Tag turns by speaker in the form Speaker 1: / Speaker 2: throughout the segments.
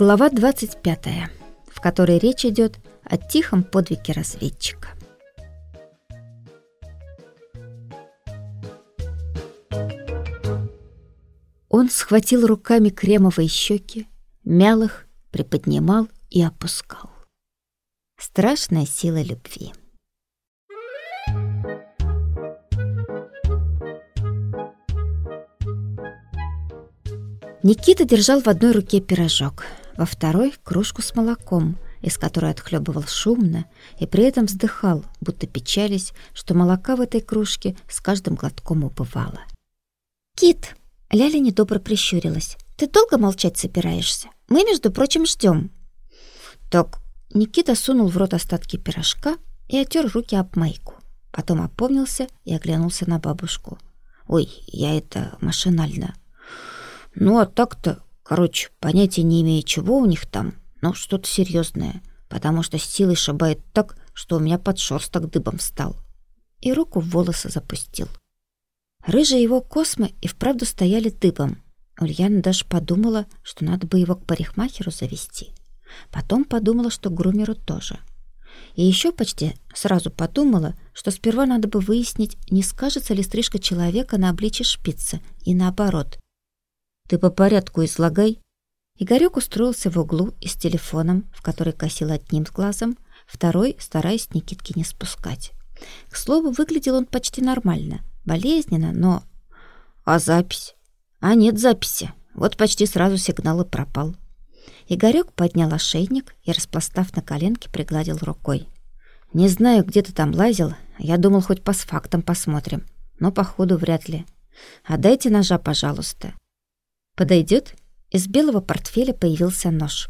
Speaker 1: Глава 25, в которой речь идет о тихом подвиге разведчика. Он схватил руками кремовые щеки, мял их, приподнимал и опускал. Страшная сила любви. Никита держал в одной руке пирожок, во второй — кружку с молоком, из которой отхлебывал шумно и при этом вздыхал, будто печались, что молока в этой кружке с каждым глотком убывало. «Кит!» — Ляля недобро прищурилась. «Ты долго молчать собираешься? Мы, между прочим, ждем». «Так...» — Никита сунул в рот остатки пирожка и отер руки об майку. Потом опомнился и оглянулся на бабушку. «Ой, я это машинально. Ну, а так-то, короче, понятия не имею, чего у них там, но что-то серьезное, потому что с силой шибает так, что у меня подшерсток дыбом встал. И руку в волосы запустил. Рыжие его космы и вправду стояли дыбом. Ульяна даже подумала, что надо бы его к парикмахеру завести. Потом подумала, что к грумеру тоже. И еще почти сразу подумала, что сперва надо бы выяснить, не скажется ли стрижка человека на обличье шпицы, и наоборот, ты по порядку излагай. Игорек устроился в углу и с телефоном, в который косил одним глазом, второй, стараясь Никитки не спускать. К слову, выглядел он почти нормально. Болезненно, но... А запись? А нет записи. Вот почти сразу сигнал и пропал. Игорек поднял ошейник и, распластав на коленке, пригладил рукой. «Не знаю, где ты там лазил. Я думал, хоть по фактам посмотрим. Но, походу, вряд ли. А дайте ножа, пожалуйста. Подойдет? Из белого портфеля появился нож.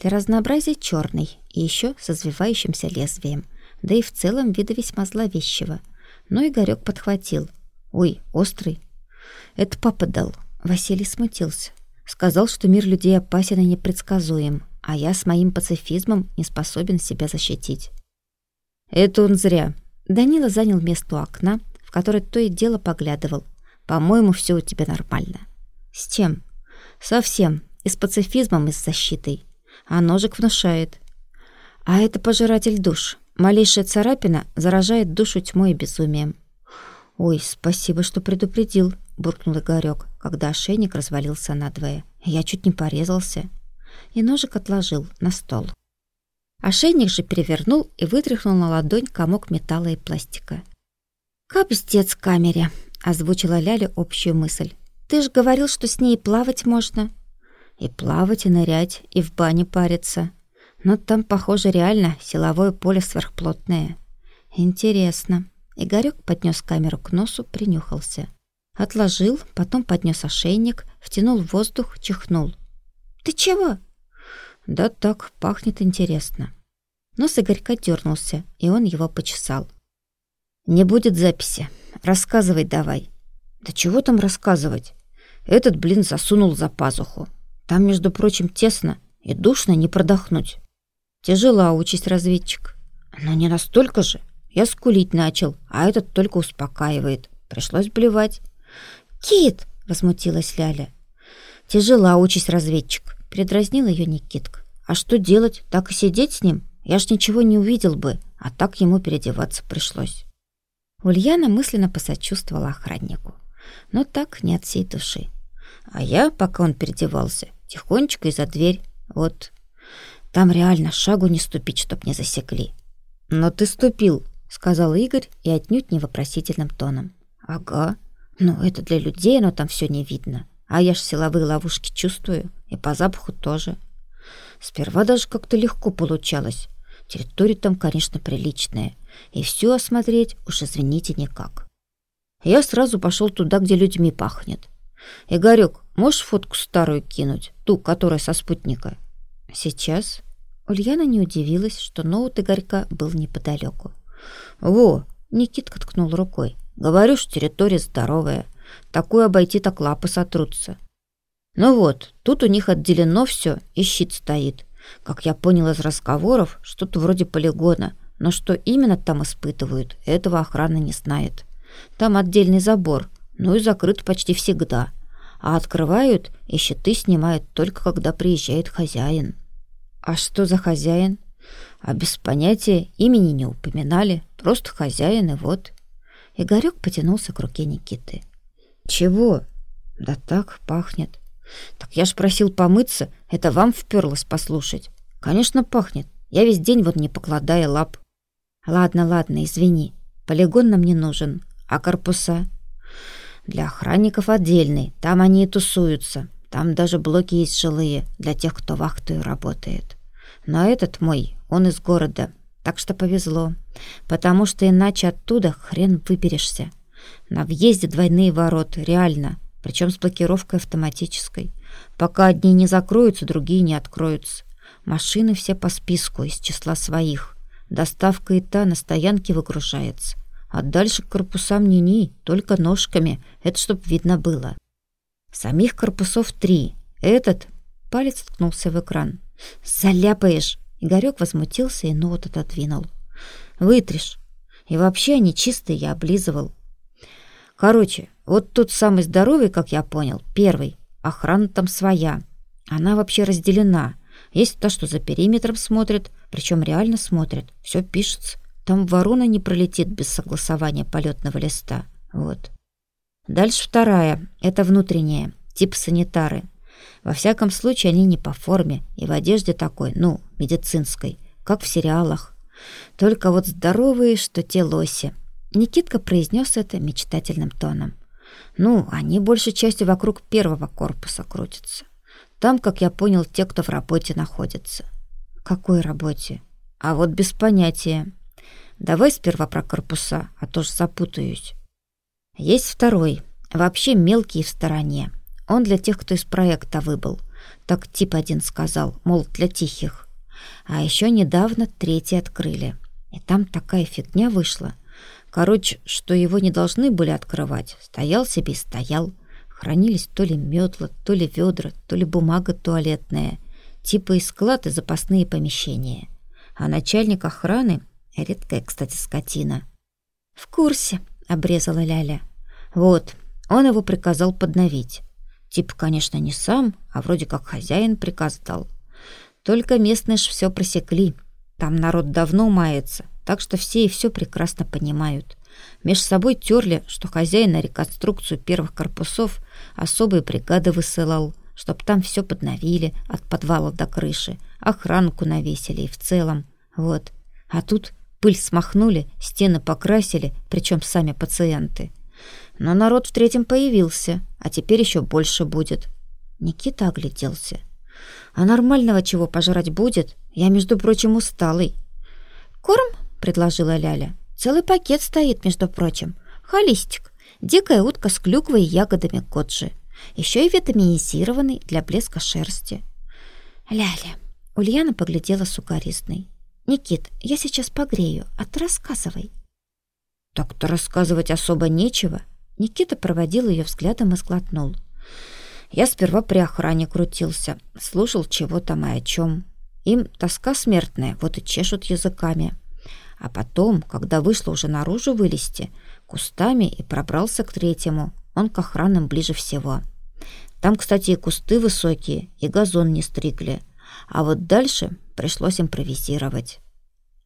Speaker 1: Для разнообразия черный и еще с извивающимся лезвием. Да и в целом вида весьма зловещего. Но Игорек подхватил. «Ой, острый». «Это папа дал». Василий смутился. Сказал, что мир людей опасен и непредсказуем, а я с моим пацифизмом не способен себя защитить. Это он зря. Данила занял место у окна, в которое то и дело поглядывал. По-моему, все у тебя нормально. С чем? Совсем. И с пацифизмом, и с защитой. А ножик внушает. А это пожиратель душ. Малейшая царапина заражает душу тьмой и безумием. «Ой, спасибо, что предупредил», — буркнул Игорёк, когда ошейник развалился надвое. Я чуть не порезался. И ножик отложил на стол. Ошейник же перевернул и вытряхнул на ладонь комок металла и пластика. «Капстец камере», — озвучила Ляля общую мысль. Ты же говорил, что с ней плавать можно. И плавать, и нырять, и в бане париться. Но там, похоже, реально силовое поле сверхплотное. Интересно. Игорёк поднес камеру к носу, принюхался. Отложил, потом поднес ошейник, втянул воздух, чихнул. «Ты чего?» «Да так, пахнет интересно». Нос Игорька дернулся, и он его почесал. «Не будет записи. Рассказывай давай». «Да чего там рассказывать? Этот, блин, засунул за пазуху. Там, между прочим, тесно и душно не продохнуть. Тяжела участь разведчик. Но не настолько же. Я скулить начал, а этот только успокаивает. Пришлось блевать. «Кит!» — возмутилась Ляля. «Тяжела участь разведчик», — предразнил ее Никитка. «А что делать? Так и сидеть с ним? Я ж ничего не увидел бы, а так ему переодеваться пришлось». Ульяна мысленно посочувствовала охраннику, но так не от всей души. А я, пока он переодевался, тихонечко из-за дверь. Вот. Там реально шагу не ступить, чтоб не засекли. Но ты ступил, сказал Игорь и отнюдь не вопросительным тоном. Ага. Ну, это для людей, но там все не видно. А я ж силовые ловушки чувствую, и по запаху тоже. Сперва даже как-то легко получалось. Территория там, конечно, приличная. И все осмотреть уж, извините, никак. Я сразу пошел туда, где людьми пахнет. «Игорёк, можешь фотку старую кинуть? Ту, которая со спутника?» «Сейчас?» Ульяна не удивилась, что ноут Игорька был неподалеку. «Во!» — Никитка ткнул рукой. «Говорю ж, территория здоровая. Такую обойти так лапы сотрутся». «Ну вот, тут у них отделено все, и щит стоит. Как я понял из разговоров, что-то вроде полигона, но что именно там испытывают, этого охрана не знает. Там отдельный забор, ну и закрыт почти всегда.
Speaker 2: а открывают и щиты снимают только когда приезжает хозяин.
Speaker 1: А что за хозяин?
Speaker 2: А без понятия имени не упоминали, просто хозяин и вот.
Speaker 1: Игорек потянулся к руке Никиты.
Speaker 2: Чего? Да так пахнет. Так я ж просил помыться, это вам вперлось послушать. Конечно, пахнет. Я весь день вот не покладая лап.
Speaker 1: Ладно, ладно, извини. Полигон нам не нужен. А корпуса?
Speaker 2: Для охранников отдельный, там они и тусуются. Там даже блоки есть жилые для тех, кто вахтою работает. Но этот мой, он из города, так что повезло, потому что иначе оттуда хрен выберешься. На въезде двойные ворота, реально, причем с блокировкой автоматической. Пока одни не закроются, другие не откроются. Машины все по списку из числа своих. Доставка и та на стоянке выгружается. А дальше к корпусам ни-ни, только ножками. Это чтоб видно было. Самих корпусов три. Этот... Палец ткнулся в экран. «Заляпаешь!» Игорек возмутился и ноут отодвинул. «Вытришь. И вообще они чистые, я облизывал. Короче, вот тут самый здоровый, как я понял, первый. Охрана там своя. Она вообще разделена. Есть та, что за периметром смотрит, причем реально смотрит. Все пишется. Там ворона не пролетит без согласования полетного листа. Вот. Дальше вторая. Это внутренняя. Тип санитары. Во всяком случае, они не по форме и в одежде такой, ну, медицинской, как в сериалах. Только вот здоровые, что те лоси. Никитка произнес это мечтательным тоном. Ну, они большей частью вокруг первого корпуса крутятся. Там, как я понял, те, кто в работе находится.
Speaker 1: Какой работе?
Speaker 2: А вот без понятия. Давай сперва про корпуса, а то ж запутаюсь. Есть второй, вообще мелкий в стороне. Он для тех, кто из проекта выбыл. Так тип один сказал, мол, для тихих. А еще недавно третий открыли. И там такая фигня вышла. Короче, что его не должны были открывать. Стоял себе и стоял. Хранились то ли метла, то ли ведра, то ли бумага туалетная. Типа и склад, и запасные помещения. А начальник охраны Редкая, кстати, скотина.
Speaker 1: В курсе, обрезала Ляля.
Speaker 2: Вот, он его приказал подновить. Типа, конечно, не сам, а вроде как хозяин приказ дал. Только местные ж все просекли. Там народ давно мается, так что все и все прекрасно понимают. Меж собой терли, что хозяин на реконструкцию первых корпусов особые бригады высылал, чтоб там все подновили от подвала до крыши, охранку навесили и в целом. Вот. А тут Пыль смахнули, стены покрасили, причем сами пациенты. Но народ в третьем появился, а теперь еще больше будет. Никита огляделся. А нормального чего пожрать будет? Я, между прочим, усталый.
Speaker 1: Корм, предложила Ляля. Целый пакет стоит, между прочим. Холистик. Дикая утка с клюквой и ягодами коджи. Еще и витаминизированный для блеска шерсти. Ляля. Ульяна поглядела сукаризной. «Никит, я сейчас погрею, а ты рассказывай».
Speaker 2: «Так-то рассказывать особо нечего». Никита проводил ее взглядом и сглотнул. Я сперва при охране крутился, слушал, чего там и о чем. Им тоска смертная, вот и чешут языками. А потом, когда вышло уже наружу вылезти, кустами и пробрался к третьему, он к охранам ближе всего. Там, кстати, и кусты высокие, и газон не стригли. А вот дальше пришлось импровизировать.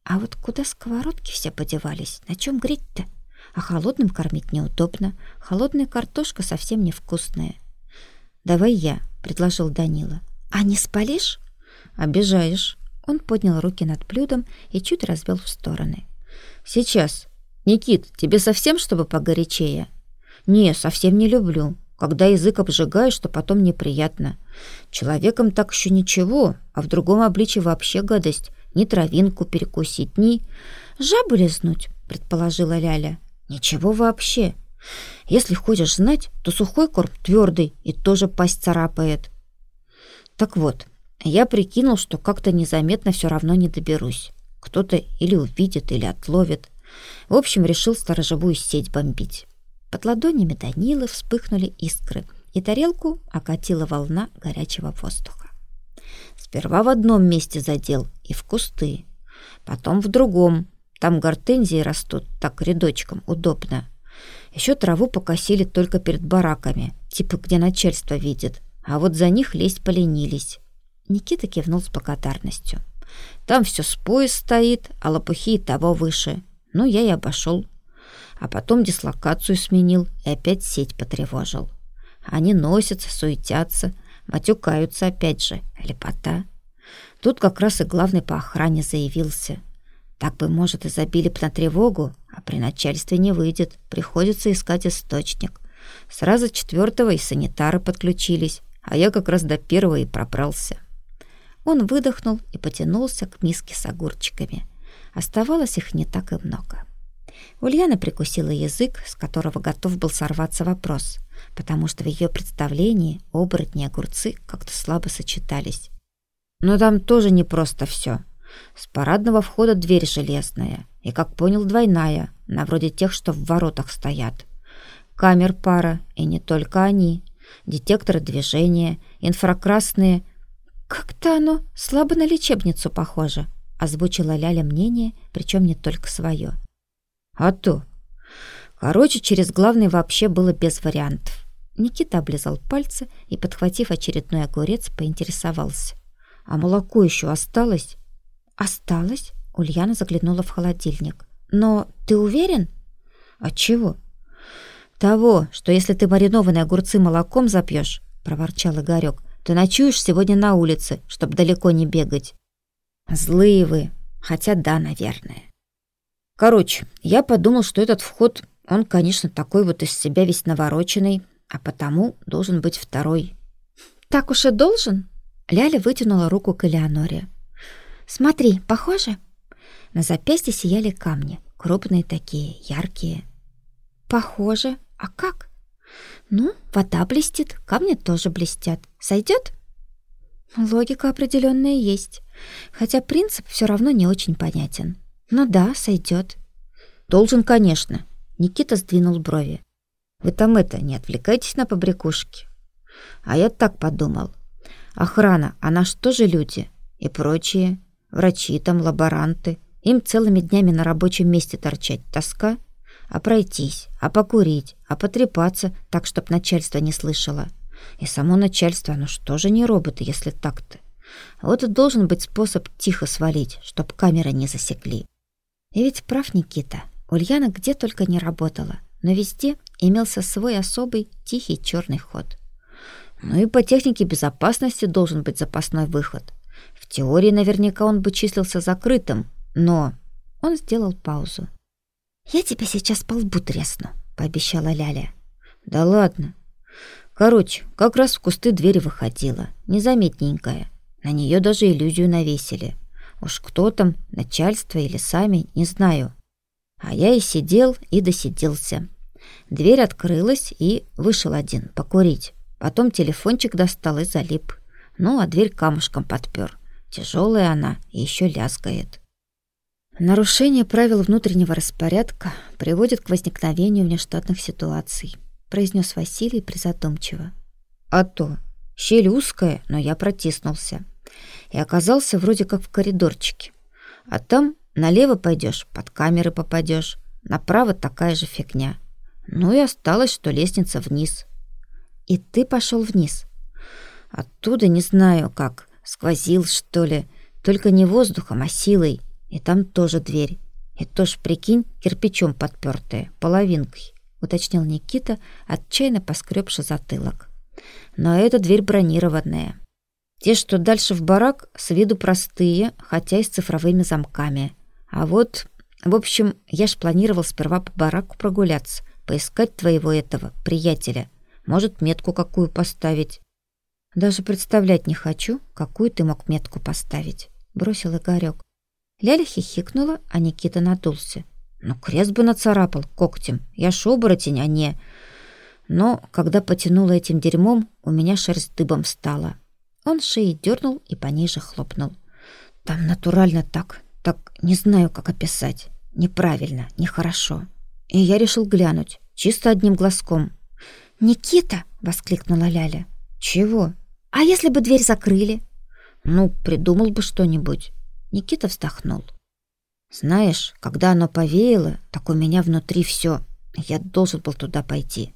Speaker 1: А вот куда сковородки все подевались? На чем греть-то? А холодным кормить неудобно. Холодная картошка совсем невкусная.
Speaker 2: «Давай я», — предложил Данила.
Speaker 1: «А не спалишь?»
Speaker 2: «Обижаешь».
Speaker 1: Он поднял руки над блюдом и чуть развел в стороны.
Speaker 2: «Сейчас. Никит, тебе совсем, чтобы погорячее?» «Не, совсем не люблю. Когда язык обжигаешь, что потом неприятно. Человеком так еще ничего, а в другом обличии вообще гадость. Ни травинку перекусить, ни...
Speaker 1: «Жабу лизнуть», — предположила Ляля.
Speaker 2: «Ничего вообще. Если хочешь знать, то сухой корм твердый и тоже пасть царапает». Так вот, я прикинул, что как-то незаметно все равно не доберусь. Кто-то или увидит, или отловит. В общем, решил сторожевую сеть бомбить.
Speaker 1: Под ладонями Данилы вспыхнули искры, и тарелку окатила волна горячего воздуха.
Speaker 2: Сперва в одном месте задел и в кусты, потом в другом. Там гортензии растут так рядочком, удобно. Еще траву покосили только перед бараками, типа где начальство видит, а вот за них лезть поленились. Никита кивнул с благодарностью. Там все с пояс стоит, а лопухи и того выше. Ну, я и обошел. А потом дислокацию сменил и опять сеть потревожил. Они носятся, суетятся, матюкаются опять же. Лепота. Тут как раз и главный по охране заявился. Так бы, может, и забили б на тревогу, а при начальстве не выйдет. Приходится искать источник. Сразу четвертого и санитары подключились, а я как раз до первого и пробрался. Он выдохнул и потянулся к миске с огурчиками. Оставалось их не так и много. Ульяна прикусила язык, с которого готов был сорваться вопрос, потому что в ее представлении оборотни и огурцы как-то слабо сочетались. Но там тоже не просто все. С парадного входа дверь железная, и, как понял, двойная, на вроде тех, что в воротах стоят. Камер пара, и не только они. Детекторы движения, инфракрасные. Как-то оно слабо на лечебницу похоже, озвучила Ляля мнение, причем не только свое. А то. Короче, через главный вообще было без вариантов. Никита облизал пальцы и, подхватив очередной огурец, поинтересовался. «А молоко еще осталось?» «Осталось?» — Ульяна заглянула в холодильник. «Но ты уверен?» «А чего?» «Того, что если ты маринованные огурцы молоком запьешь, — проворчал Игорек, — ты ночуешь сегодня на улице, чтобы далеко не бегать». «Злые вы. Хотя да, наверное». Короче, я подумал, что этот вход, он, конечно, такой вот из себя весь навороченный, а потому должен быть второй.
Speaker 1: Так уж и должен? Ляля вытянула руку к Элеоноре. Смотри, похоже? На запястье сияли камни, крупные такие, яркие. Похоже. А как? Ну, вода блестит, камни тоже блестят. Сойдет? Логика определенная есть, хотя принцип все равно не очень понятен. Ну да, сойдет.
Speaker 2: Должен, конечно. Никита сдвинул брови. Вы там это, не отвлекайтесь на побрякушки. А я так подумал. Охрана, она что же люди? И прочие. Врачи там, лаборанты. Им целыми днями на рабочем месте торчать. Тоска? А пройтись, а покурить, а потрепаться, так, чтоб начальство не слышало. И само начальство, оно что же не роботы, если так-то? Вот и должен быть способ тихо свалить, чтоб камеры не засекли. И ведь прав Никита. Ульяна где только не работала, но везде имелся свой особый тихий черный ход. Ну и по технике безопасности должен быть запасной выход. В теории наверняка он бы числился закрытым, но... Он сделал паузу.
Speaker 1: «Я тебя сейчас по лбу тресну», — пообещала Ляля.
Speaker 2: «Да ладно. Короче, как раз в кусты двери выходила, незаметненькая. На нее даже иллюзию навесили. Уж кто там, начальство или сами, не знаю. А я и сидел, и досиделся. Дверь открылась, и вышел один покурить. Потом телефончик достал и залип. Ну, а дверь камушком подпер. Тяжелая она и еще лязгает. Нарушение правил внутреннего распорядка приводит к возникновению внештатных ситуаций, произнес Василий призадумчиво. А то, щель узкая, но я протиснулся и оказался вроде как в коридорчике. А там налево пойдешь, под камеры попадешь, направо такая же фигня. Ну и осталось, что лестница вниз.
Speaker 1: И ты пошел вниз?
Speaker 2: Оттуда не знаю как, сквозил, что ли, только не воздухом, а силой. И там тоже дверь. И тоже, прикинь, кирпичом подпертая, половинкой, уточнил Никита, отчаянно поскребши затылок. Но эта дверь бронированная. Те, что дальше в барак, с виду простые, хотя и с цифровыми замками. А вот, в общем, я ж планировал сперва по бараку прогуляться, поискать твоего этого приятеля. Может, метку какую поставить. Даже представлять не хочу, какую ты мог метку поставить, бросил Игорёк. Ляля хихикнула, а Никита надулся. Ну, крест бы нацарапал когтем. Я ж оборотень, а не... Но когда потянула этим дерьмом, у меня шерсть дыбом стала. Он шеей дернул и пониже хлопнул. Там натурально так, так не знаю, как описать. Неправильно, нехорошо. И я решил глянуть, чисто одним глазком.
Speaker 1: «Никита!» — воскликнула Ляля.
Speaker 2: «Чего?»
Speaker 1: «А если бы дверь закрыли?»
Speaker 2: «Ну, придумал бы что-нибудь». Никита вздохнул. «Знаешь, когда оно повеяло, так у меня внутри все Я должен был туда пойти.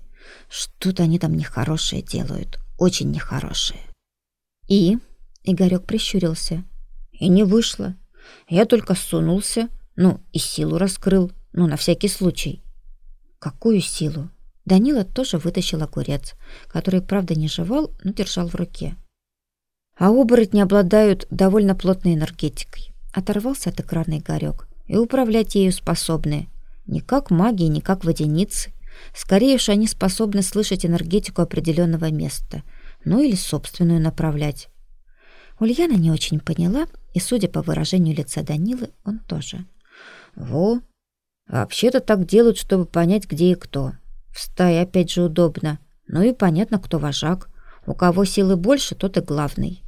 Speaker 2: Что-то они там нехорошее делают, очень нехорошее.
Speaker 1: И Игорек прищурился.
Speaker 2: И не вышло. Я только сунулся, ну, и силу раскрыл, ну, на всякий случай.
Speaker 1: Какую силу? Данила тоже вытащил огурец, который, правда, не жевал, но держал в руке.
Speaker 2: А оборотни обладают довольно плотной энергетикой. Оторвался от экрана Игорек. И управлять ею способны. Не как маги, не как водяницы. Скорее уж они способны слышать энергетику определенного места. Ну или собственную направлять.
Speaker 1: Ульяна не очень поняла, и, судя по выражению лица Данилы, он тоже.
Speaker 2: «Во, вообще-то так делают, чтобы понять, где и кто. В стае опять же удобно. Ну и понятно, кто вожак. У кого силы больше, тот и главный.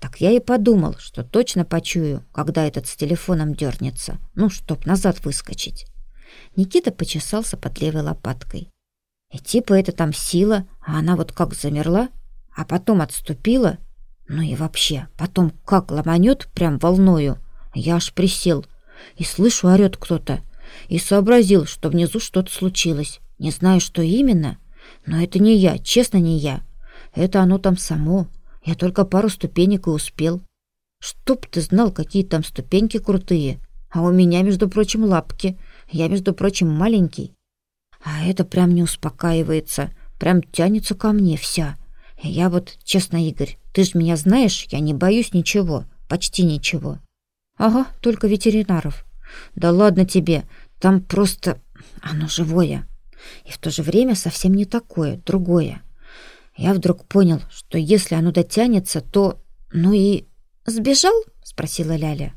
Speaker 2: Так я и подумал, что точно почую, когда этот с телефоном дернется, ну, чтоб назад выскочить».
Speaker 1: Никита почесался под левой лопаткой.
Speaker 2: «И типа это там сила, а она вот как замерла, а потом отступила» Ну и вообще, потом как ломанет прям волною. Я аж присел и слышу, орёт кто-то. И сообразил, что внизу что-то случилось. Не знаю, что именно, но это не я, честно не я. Это оно там само. Я только пару ступенек и успел. Чтоб ты знал, какие там ступеньки крутые. А у меня, между прочим, лапки. Я, между прочим, маленький. А это прям не успокаивается. Прям тянется ко мне вся. Я вот, честно, Игорь, ты ж меня знаешь, я не боюсь ничего, почти ничего.
Speaker 1: Ага, только ветеринаров.
Speaker 2: Да ладно тебе, там просто оно живое. И в то же время совсем не такое, другое. Я вдруг понял, что если оно дотянется, то... Ну и...
Speaker 1: «Сбежал?» — спросила Ляля.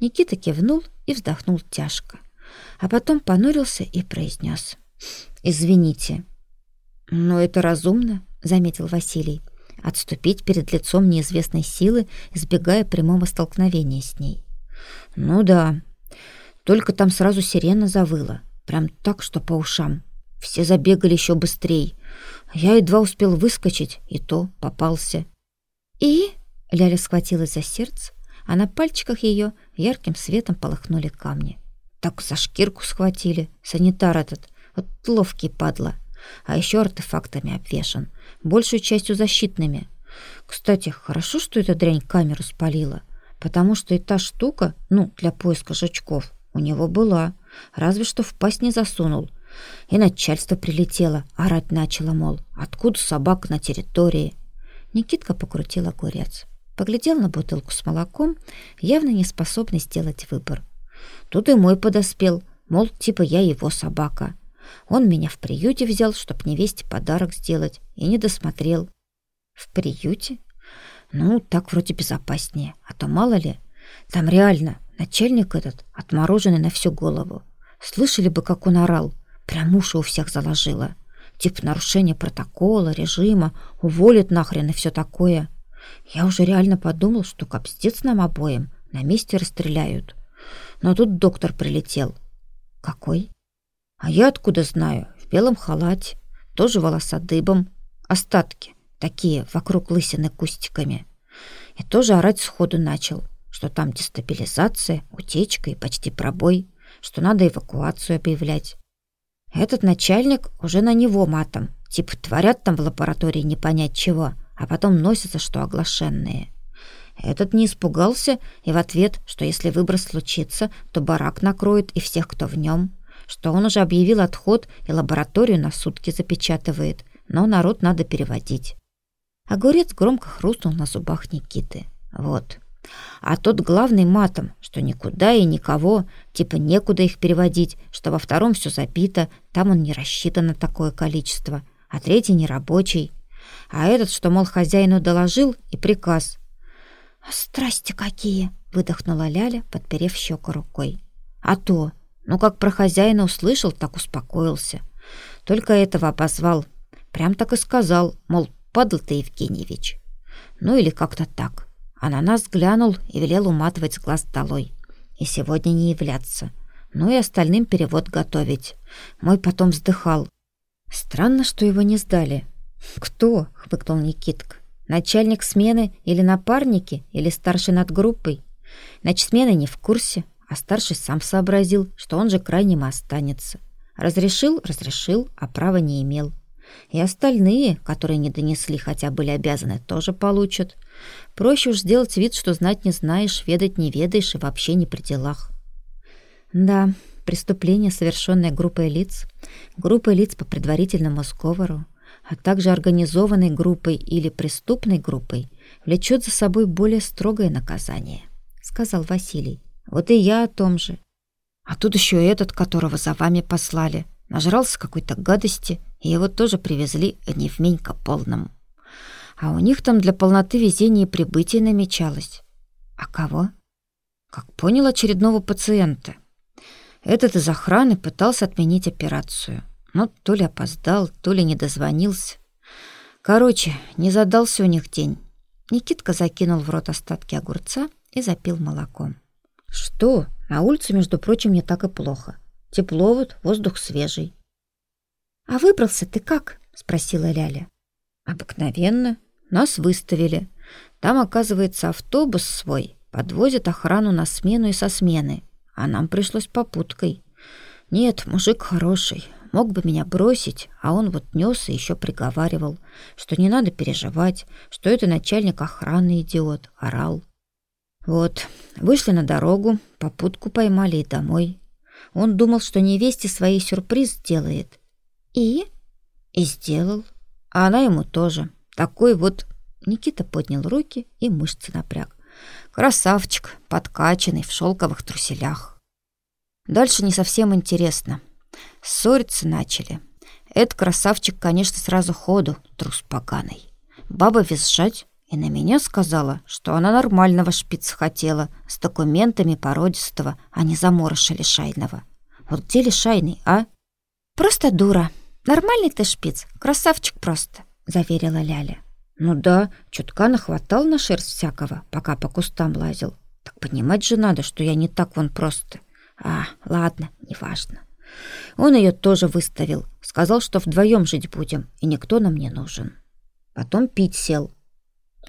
Speaker 1: Никита кивнул и вздохнул тяжко, а потом понурился и произнес.
Speaker 2: «Извините». «Но это разумно заметил Василий. Отступить перед лицом неизвестной силы, избегая прямого столкновения с ней. Ну да. Только там сразу сирена завыла, прям так, что по ушам. Все забегали еще быстрее. Я едва успел выскочить, и то попался.
Speaker 1: И Ляля схватилась за сердце, а на пальчиках ее ярким светом полыхнули камни.
Speaker 2: Так за шкирку схватили, санитар этот, вот ловкий падла а еще артефактами обвешан, большую частью защитными. Кстати, хорошо, что эта дрянь камеру спалила, потому что и та штука, ну, для поиска жучков, у него была, разве что в пасть не засунул. И начальство прилетело, орать начало, мол, откуда собака на территории.
Speaker 1: Никитка покрутил огурец. Поглядел на бутылку с молоком, явно не способный сделать выбор.
Speaker 2: Тут и мой подоспел, мол, типа я его собака. Он меня в приюте взял, чтоб невесте подарок сделать, и не досмотрел.
Speaker 1: В приюте?
Speaker 2: Ну, так вроде безопаснее, а то мало ли. Там реально начальник этот отмороженный на всю голову. Слышали бы, как он орал, прям уши у всех заложило. Тип нарушение протокола, режима, уволит нахрен и все такое. Я уже реально подумал, что капстец нам обоим на месте расстреляют. Но тут доктор прилетел.
Speaker 1: Какой?
Speaker 2: А я откуда знаю? В белом халате, тоже волоса дыбом, остатки такие вокруг лысины кустиками. И тоже орать сходу начал, что там дестабилизация, утечка и почти пробой, что надо эвакуацию объявлять. Этот начальник уже на него матом, типа творят там в лаборатории не понять чего, а потом носятся, что оглашенные. Этот не испугался и в ответ, что если выброс случится, то барак накроет и всех, кто в нем что он уже объявил отход и лабораторию на сутки запечатывает, но народ надо переводить. Огурец громко хрустнул на зубах Никиты. Вот. А тот главный матом, что никуда и никого, типа некуда их переводить, что во втором все забито, там он не рассчитан на такое количество, а третий не рабочий. А этот, что, мол, хозяину доложил, и приказ.
Speaker 1: «Страсти какие!» — выдохнула Ляля, подперев щеку рукой.
Speaker 2: «А то!» Но как про хозяина услышал, так успокоился. Только этого обозвал. Прям так и сказал, мол, падал ты, Евгеньевич. Ну или как-то так. А на нас глянул и велел уматывать глаз долой. И сегодня не являться. Ну и остальным перевод готовить. Мой потом вздыхал. Странно, что его не сдали. «Кто?» — хмыкнул Никитка. «Начальник смены или напарники, или старший над группой? Значит, смены не в курсе, а старший сам сообразил, что он же крайним останется. Разрешил, разрешил, а права не имел. И остальные, которые не донесли, хотя были обязаны, тоже получат. Проще уж сделать вид, что знать не знаешь, ведать не ведаешь и вообще не при делах. Да, преступление, совершенное группой лиц, группой лиц по предварительному сговору, а также организованной группой или преступной группой, влечет за собой более строгое наказание, сказал Василий. Вот и я о том же. А тут еще этот, которого за вами послали, нажрался какой-то гадости, и его тоже привезли не в менько полном. А у них там для полноты везения прибытие намечалось. А кого? Как понял, очередного пациента. Этот из охраны пытался отменить операцию. Но то ли опоздал, то ли не дозвонился. Короче, не задался у них день. Никитка закинул в рот остатки огурца и запил молоком. Что? На улице, между прочим, не так и плохо. Тепло вот, воздух свежий.
Speaker 1: А выбрался ты как? спросила Ляля.
Speaker 2: Обыкновенно. Нас выставили. Там, оказывается, автобус свой подвозит охрану на смену и со смены, а нам пришлось попуткой. Нет, мужик хороший, мог бы меня бросить, а он вот нёс и еще приговаривал, что не надо переживать, что это начальник охраны идиот, орал. Вот, вышли на дорогу, попутку поймали и домой. Он думал, что невесте своей сюрприз сделает.
Speaker 1: И?
Speaker 2: И сделал. А она ему тоже. Такой вот... Никита поднял руки и мышцы напряг. Красавчик, подкачанный, в шелковых труселях. Дальше не совсем интересно. Ссориться начали. Этот красавчик, конечно, сразу ходу, трус поганый. Баба визжать, и на меня сказала, что она нормального шпица хотела, с документами породистого, а не заморыша лишайного. Вот где лишайный, а?
Speaker 1: Просто дура. Нормальный ты шпиц, красавчик просто, заверила Ляля.
Speaker 2: Ну да, чутка нахватал на шерсть всякого, пока по кустам лазил. Так понимать же надо, что я не так вон просто. А, ладно, неважно. Он ее тоже выставил, сказал, что вдвоем жить будем, и никто нам не нужен. Потом пить сел,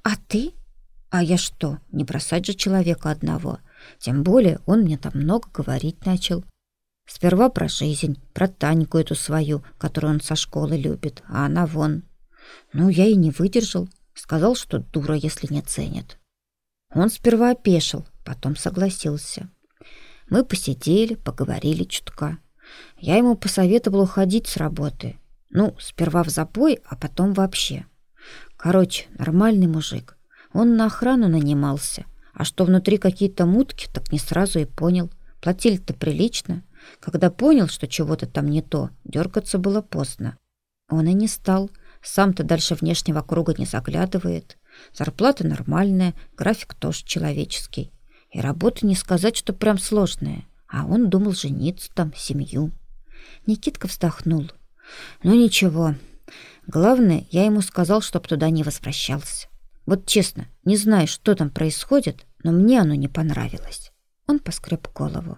Speaker 1: а ты?
Speaker 2: А я что, не бросать же человека одного? Тем более он мне там много говорить начал. Сперва про жизнь, про Таньку эту свою, которую он со школы любит, а она вон. Ну, я и не выдержал. Сказал, что дура, если не ценит. Он сперва опешил, потом согласился. Мы посидели, поговорили чутка. Я ему посоветовал уходить с работы. Ну, сперва в запой, а потом вообще. Короче, нормальный мужик. Он на охрану нанимался. А что внутри какие-то мутки, так не сразу и понял. Платили-то прилично. Когда понял, что чего-то там не то, дергаться было поздно. Он и не стал. Сам-то дальше внешнего круга не заглядывает. Зарплата нормальная, график тоже человеческий. И работа не сказать, что прям сложная. А он думал жениться там, семью. Никитка вздохнул. Ну ничего, Главное, я ему сказал, чтоб туда не возвращался. Вот честно, не знаю, что там происходит, но мне оно не понравилось. Он поскреб голову.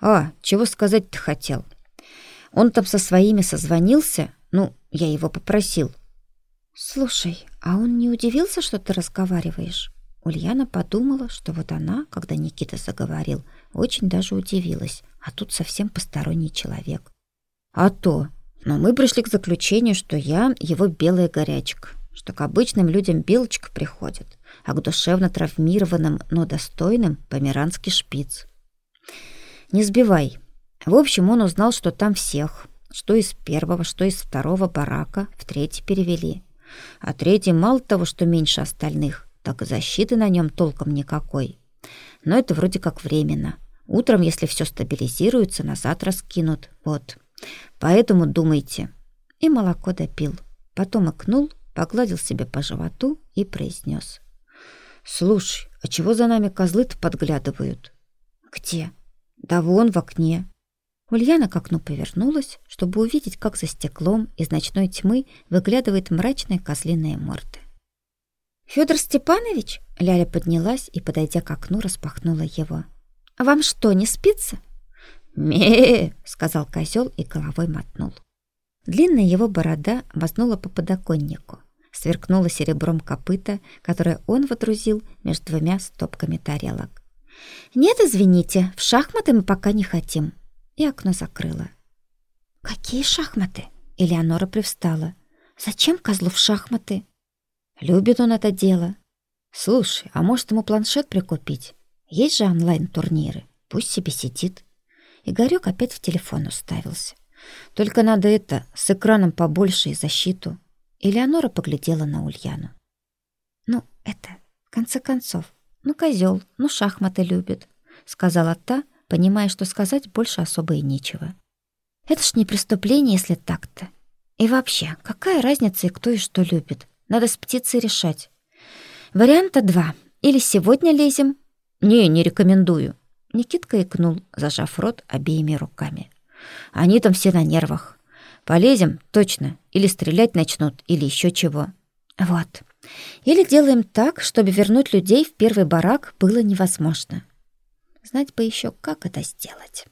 Speaker 2: А, чего сказать ты хотел? Он там со своими созвонился, ну, я его попросил.
Speaker 1: Слушай, а он не удивился, что ты разговариваешь? Ульяна подумала, что вот она, когда Никита заговорил, очень даже удивилась, а тут совсем посторонний человек.
Speaker 2: А то, но мы пришли к заключению, что я его белая горячка, что к обычным людям белочка приходит, а к душевно травмированным, но достойным померанский шпиц. Не сбивай. В общем, он узнал, что там всех, что из первого, что из второго барака в третий перевели. А третий мало того, что меньше остальных, так и защиты на нем толком никакой. Но это вроде как временно. Утром, если все стабилизируется, назад раскинут. Вот. Поэтому думайте. И молоко допил. Потом икнул, погладил себе по животу и произнес. «Слушай, а чего за нами козлы-то подглядывают?»
Speaker 1: «Где?»
Speaker 2: «Да вон в окне».
Speaker 1: Ульяна к окну повернулась, чтобы увидеть, как за стеклом из ночной тьмы выглядывает мрачная козлиная морда. «Фёдор Степанович?» Ляля поднялась и, подойдя к окну, распахнула его. «Вам что, не спится?»
Speaker 2: Ме сказал козел и головой мотнул.
Speaker 1: Длинная его борода мазнула по подоконнику. Сверкнуло серебром копыта, которое он водрузил между двумя стопками тарелок. «Нет, извините, в шахматы мы пока не хотим». И окно закрыло. «Какие шахматы?» Элеонора привстала. «Зачем козлу в шахматы?»
Speaker 2: «Любит он это дело. Слушай, а может ему планшет прикупить? Есть же онлайн-турниры. Пусть себе сидит». Игорёк опять в телефон уставился. «Только надо это, с экраном побольше и защиту». Элеонора поглядела на Ульяну.
Speaker 1: «Ну, это, в конце концов, ну, козел, ну, шахматы любит», — сказала та, понимая, что сказать больше особо и нечего. «Это ж не преступление, если так-то. И вообще, какая разница и кто и что любит? Надо с птицей решать. Варианта два. Или сегодня лезем?»
Speaker 2: «Не, не рекомендую». Никитка икнул, зажав рот обеими руками. «Они там все на нервах. Полезем, точно. Или стрелять начнут, или еще чего».
Speaker 1: «Вот. Или делаем так, чтобы вернуть людей в первый барак было невозможно. Знать бы еще, как это сделать.